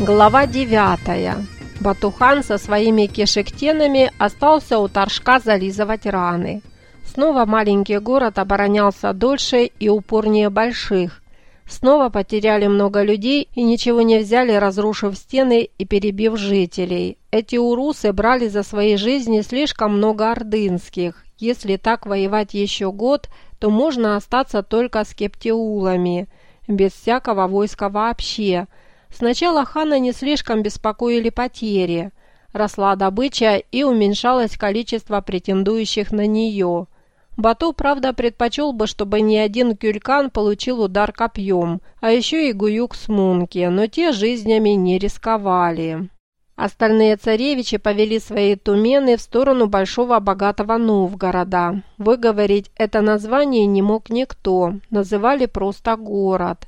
Глава 9. Батухан со своими кишектенами остался у Торжка зализывать раны. Снова маленький город оборонялся дольше и упорнее больших. Снова потеряли много людей и ничего не взяли, разрушив стены и перебив жителей. Эти урусы брали за свои жизни слишком много ордынских. Если так воевать еще год, то можно остаться только с кептеулами, без всякого войска вообще – Сначала хана не слишком беспокоили потери. Росла добыча и уменьшалось количество претендующих на нее. Бату, правда, предпочел бы, чтобы ни один кюлькан получил удар копьем, а еще и гуюк с мунки, но те жизнями не рисковали. Остальные царевичи повели свои тумены в сторону большого богатого Новгорода. Выговорить это название не мог никто, называли просто город.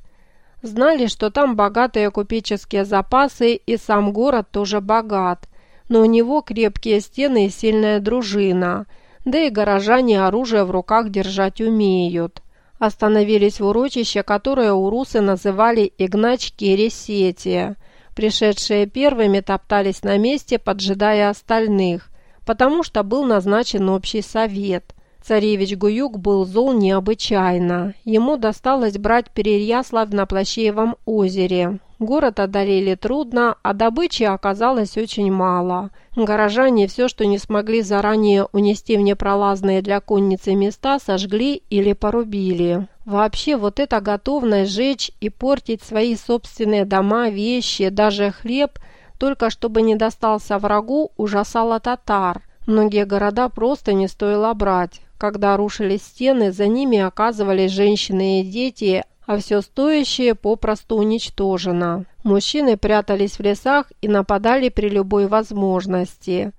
Знали, что там богатые купеческие запасы и сам город тоже богат, но у него крепкие стены и сильная дружина, да и горожане оружие в руках держать умеют. Остановились в урочище, которое урусы называли Игнач-Кересетия. Пришедшие первыми топтались на месте, поджидая остальных, потому что был назначен общий совет – Царевич Гуюк был зол необычайно. Ему досталось брать Переяслав на Плащеевом озере. Город одолели трудно, а добычи оказалось очень мало. Горожане все, что не смогли заранее унести в непролазные для конницы места, сожгли или порубили. Вообще, вот эта готовность сжечь и портить свои собственные дома, вещи, даже хлеб, только чтобы не достался врагу, ужасала татар. Многие города просто не стоило брать. Когда рушились стены, за ними оказывались женщины и дети, а все стоящее попросту уничтожено. Мужчины прятались в лесах и нападали при любой возможности.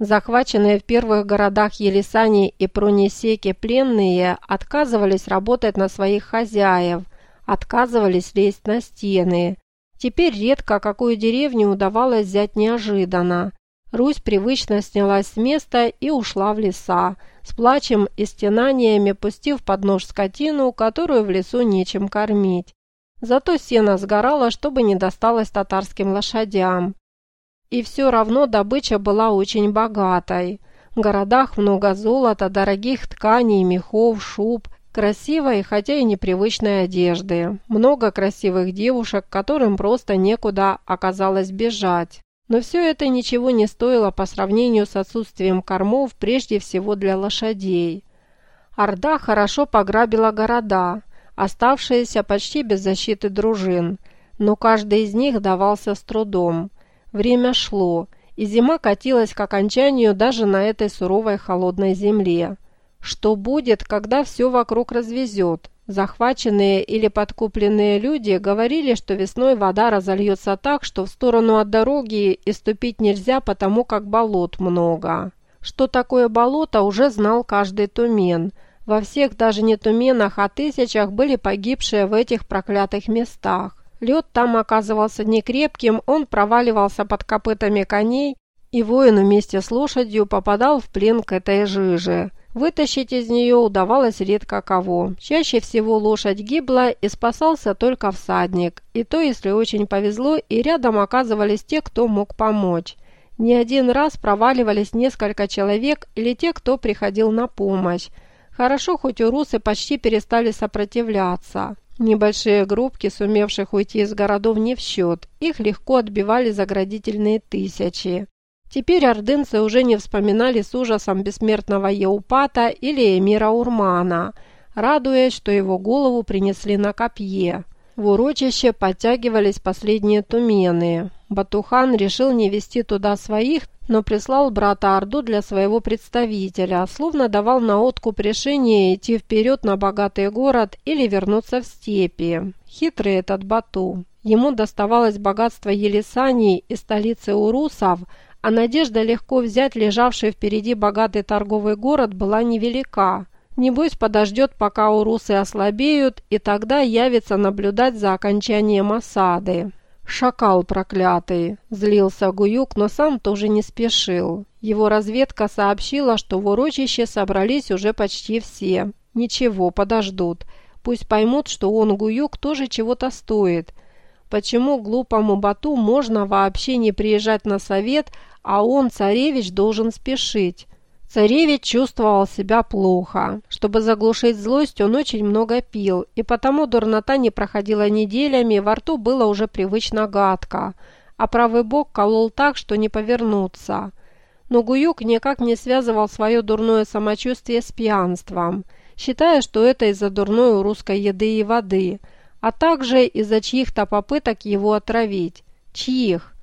Захваченные в первых городах Елисани и Прунисеки пленные отказывались работать на своих хозяев, отказывались лезть на стены. Теперь редко какую деревню удавалось взять неожиданно. Русь привычно снялась с места и ушла в леса, с плачем и стенаниями пустив под нож скотину, которую в лесу нечем кормить. Зато сено сгорало, чтобы не досталось татарским лошадям. И все равно добыча была очень богатой. В городах много золота, дорогих тканей, мехов, шуб, красивой, хотя и непривычной одежды. Много красивых девушек, которым просто некуда оказалось бежать. Но все это ничего не стоило по сравнению с отсутствием кормов прежде всего для лошадей. Орда хорошо пограбила города, оставшиеся почти без защиты дружин, но каждый из них давался с трудом. Время шло, и зима катилась к окончанию даже на этой суровой холодной земле. Что будет, когда все вокруг развезет? Захваченные или подкупленные люди говорили, что весной вода разольется так, что в сторону от дороги и ступить нельзя, потому как болот много. Что такое болото, уже знал каждый тумен. Во всех даже не туменах, а тысячах были погибшие в этих проклятых местах. Лед там оказывался некрепким, он проваливался под копытами коней, и воин вместе с лошадью попадал в плен к этой жиже. Вытащить из нее удавалось редко кого. Чаще всего лошадь гибла и спасался только всадник, и то, если очень повезло, и рядом оказывались те, кто мог помочь. Не один раз проваливались несколько человек или те, кто приходил на помощь. Хорошо, хоть урусы почти перестали сопротивляться. Небольшие группки, сумевших уйти из городов, не в счет. Их легко отбивали заградительные тысячи. Теперь ордынцы уже не вспоминали с ужасом бессмертного Еупата или эмира Урмана, радуясь, что его голову принесли на копье. В урочище подтягивались последние тумены. Батухан решил не вести туда своих, но прислал брата Орду для своего представителя, словно давал на откуп решение идти вперед на богатый город или вернуться в степи. Хитрый этот Бату. Ему доставалось богатство Елисании и столицы урусов – а надежда легко взять лежавший впереди богатый торговый город была невелика. Небось подождет, пока урусы ослабеют, и тогда явится наблюдать за окончанием осады. «Шакал проклятый!» – злился Гуюк, но сам тоже не спешил. Его разведка сообщила, что в урочище собрались уже почти все. Ничего, подождут. Пусть поймут, что он, Гуюк, тоже чего-то стоит. почему глупому Бату можно вообще не приезжать на совет, а он, царевич, должен спешить. Царевич чувствовал себя плохо. Чтобы заглушить злость, он очень много пил, и потому дурнота не проходила неделями, во рту было уже привычно гадко, а правый бок колол так, что не повернуться. Но Гуюк никак не связывал свое дурное самочувствие с пьянством, считая, что это из-за дурной у русской еды и воды, а также из-за чьих-то попыток его отравить. Чьих?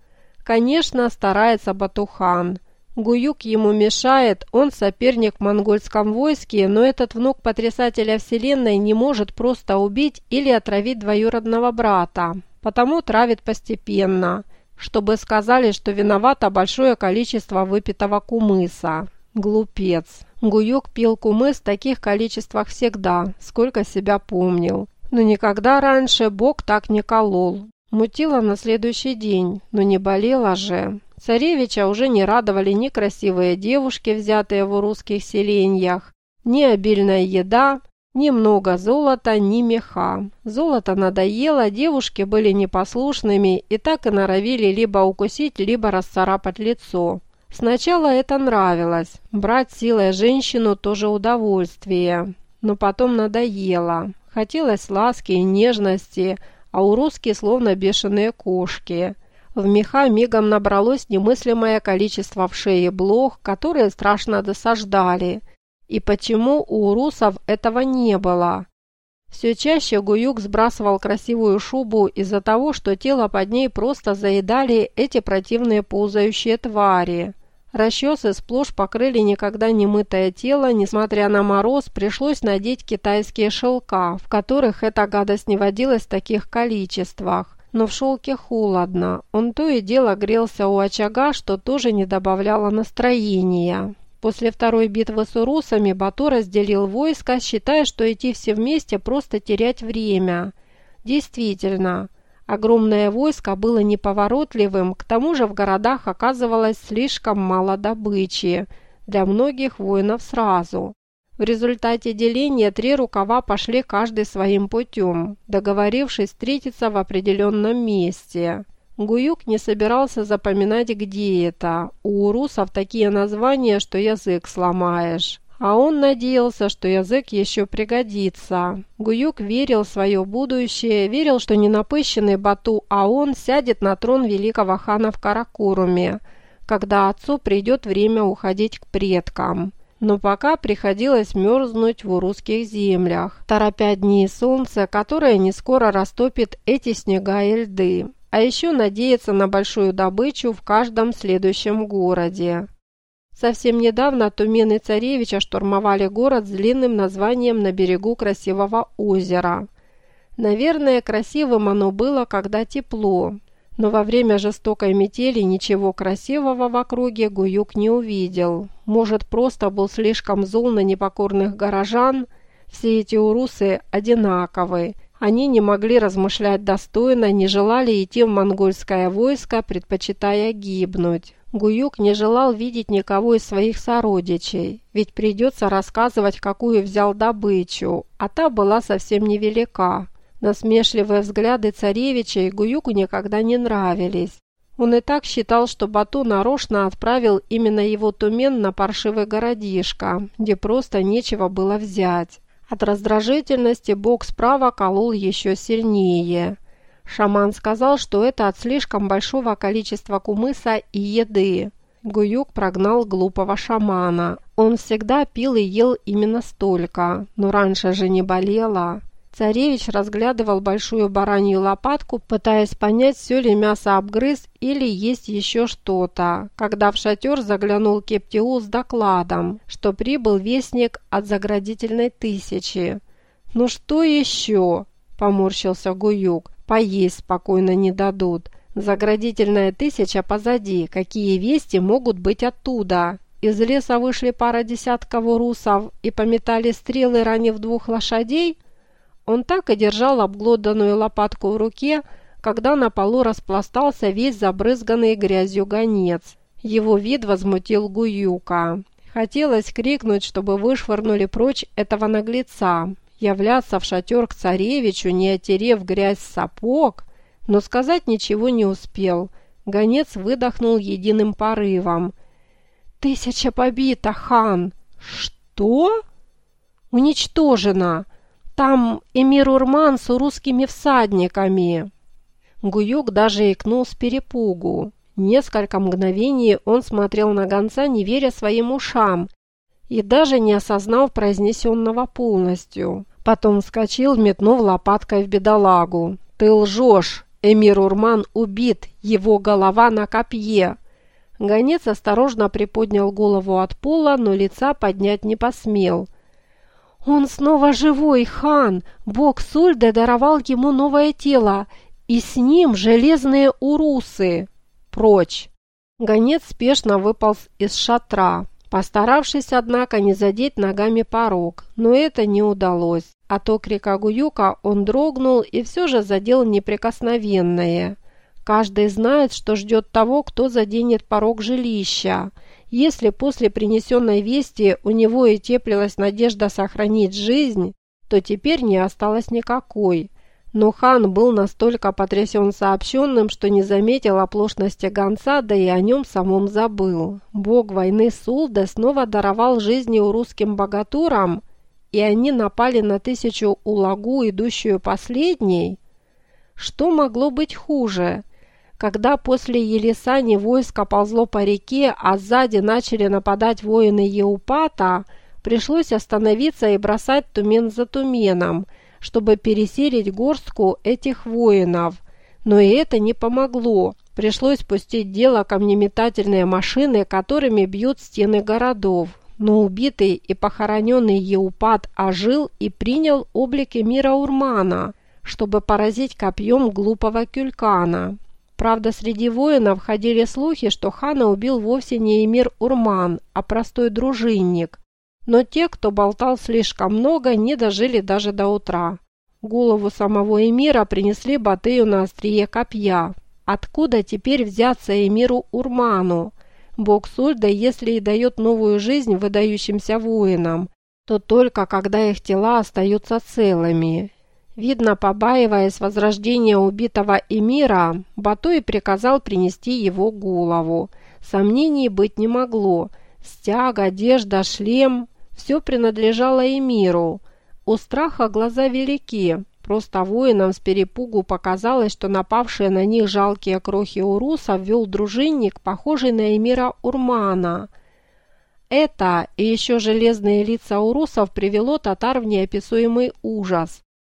Конечно, старается Батухан – Гуюк ему мешает, он соперник в монгольском войске, но этот внук потрясателя вселенной не может просто убить или отравить двоюродного брата, потому травит постепенно, чтобы сказали, что виновато большое количество выпитого кумыса. Глупец. Гуюк пил кумыс в таких количествах всегда, сколько себя помнил. Но никогда раньше Бог так не колол. Мутило на следующий день, но не болело же. Царевича уже не радовали ни красивые девушки, взятые в русских селениях, ни обильная еда, ни много золота, ни меха. Золото надоело, девушки были непослушными и так и норовили либо укусить, либо расцарапать лицо. Сначала это нравилось, брать силой женщину тоже удовольствие, но потом надоело. Хотелось ласки и нежности, а у русских словно бешеные кошки – в меха мигом набралось немыслимое количество вшей и блох, которые страшно досаждали. И почему у русов этого не было? Все чаще Гуюк сбрасывал красивую шубу из-за того, что тело под ней просто заедали эти противные ползающие твари. Расчесы сплошь покрыли никогда не мытое тело, несмотря на мороз, пришлось надеть китайские шелка, в которых эта гадость не водилась в таких количествах но в шелке холодно. Он то и дело грелся у очага, что тоже не добавляло настроения. После второй битвы с урусами Бату разделил войско, считая, что идти все вместе просто терять время. Действительно, огромное войско было неповоротливым, к тому же в городах оказывалось слишком мало добычи для многих воинов сразу. В результате деления три рукава пошли каждый своим путем, договорившись встретиться в определенном месте. Гуюк не собирался запоминать, где это. У урусов такие названия, что язык сломаешь. А он надеялся, что язык еще пригодится. Гуюк верил в свое будущее, верил, что ненапыщенный Бату Аон сядет на трон великого хана в Каракуруме, когда отцу придет время уходить к предкам но пока приходилось мерзнуть в русских землях, торопя дни и солнце, которое не скоро растопит эти снега и льды, а еще надеяться на большую добычу в каждом следующем городе. Совсем недавно Тумен и Царевича штурмовали город с длинным названием на берегу красивого озера. Наверное, красивым оно было, когда тепло, но во время жестокой метели ничего красивого в округе Гуюк не увидел. Может, просто был слишком зол на непокорных горожан? Все эти урусы одинаковы. Они не могли размышлять достойно, не желали идти в монгольское войско, предпочитая гибнуть. Гуюк не желал видеть никого из своих сородичей, ведь придется рассказывать, какую взял добычу, а та была совсем невелика. Насмешливые взгляды царевича Гуюку никогда не нравились. Он и так считал, что Бату нарочно отправил именно его Тумен на паршивый городишко, где просто нечего было взять. От раздражительности бог справа колол еще сильнее. Шаман сказал, что это от слишком большого количества кумыса и еды. Гуюк прогнал глупого шамана. Он всегда пил и ел именно столько, но раньше же не болело. Царевич разглядывал большую баранью лопатку, пытаясь понять, все ли мясо обгрыз или есть еще что-то, когда в шатер заглянул Кептиул с докладом, что прибыл вестник от заградительной тысячи. «Ну что еще?» – поморщился Гуюк. «Поесть спокойно не дадут. Заградительная тысяча позади. Какие вести могут быть оттуда?» Из леса вышли пара десятков русов и пометали стрелы, ранив двух лошадей – он так и держал обглоданную лопатку в руке, когда на полу распластался весь забрызганный грязью гонец. Его вид возмутил Гуюка. Хотелось крикнуть, чтобы вышвырнули прочь этого наглеца. Являться в шатер к царевичу, не отерев грязь сапог? но сказать ничего не успел. Гонец выдохнул единым порывом. «Тысяча побита, хан!» «Что?» «Уничтожена! Там эмир Урман с русскими всадниками!» Гуюк даже икнул с перепугу. Несколько мгновений он смотрел на гонца, не веря своим ушам, и даже не осознал произнесенного полностью. Потом вскочил, метнув лопаткой в бедолагу. «Ты лжешь! Эмир Урман убит! Его голова на копье!» Гонец осторожно приподнял голову от пола, но лица поднять не посмел. «Он снова живой, хан! Бог Сульде даровал ему новое тело, и с ним железные урусы!» прочь!» Гонец спешно выполз из шатра, постаравшись, однако, не задеть ногами порог, но это не удалось. А то крика Гуюка он дрогнул и все же задел неприкосновенное. Каждый знает, что ждет того, кто заденет порог жилища. Если после принесенной вести у него и теплилась надежда сохранить жизнь, то теперь не осталось никакой. Но хан был настолько потрясен сообщенным, что не заметил оплошности гонца, да и о нем самом забыл. Бог войны Сулда снова даровал жизни у русским богатурам, и они напали на тысячу улагу, идущую последней. Что могло быть хуже? Когда после Елисани войско ползло по реке, а сзади начали нападать воины Еупата, пришлось остановиться и бросать тумен за туменом – чтобы переселить горстку этих воинов. Но и это не помогло. Пришлось пустить дело камнеметательные машины, которыми бьют стены городов. Но убитый и похороненный Еупат ожил и принял облики мира Урмана, чтобы поразить копьем глупого Кюлькана. Правда, среди воинов ходили слухи, что хана убил вовсе не эмир Урман, а простой дружинник, но те, кто болтал слишком много, не дожили даже до утра. Голову самого эмира принесли Батыю на острие копья. Откуда теперь взяться эмиру Урману? Бог Сульда, если и дает новую жизнь выдающимся воинам, то только когда их тела остаются целыми. Видно, побаиваясь возрождения убитого эмира, Батуй приказал принести его голову. Сомнений быть не могло. Стяг, одежда, шлем все принадлежало Эмиру. У страха глаза велики. Просто воинам с перепугу показалось, что напавшие на них жалкие крохи уруса ввел дружинник, похожий на Эмира Урмана. Это и еще железные лица урусов привело татар в неописуемый ужас.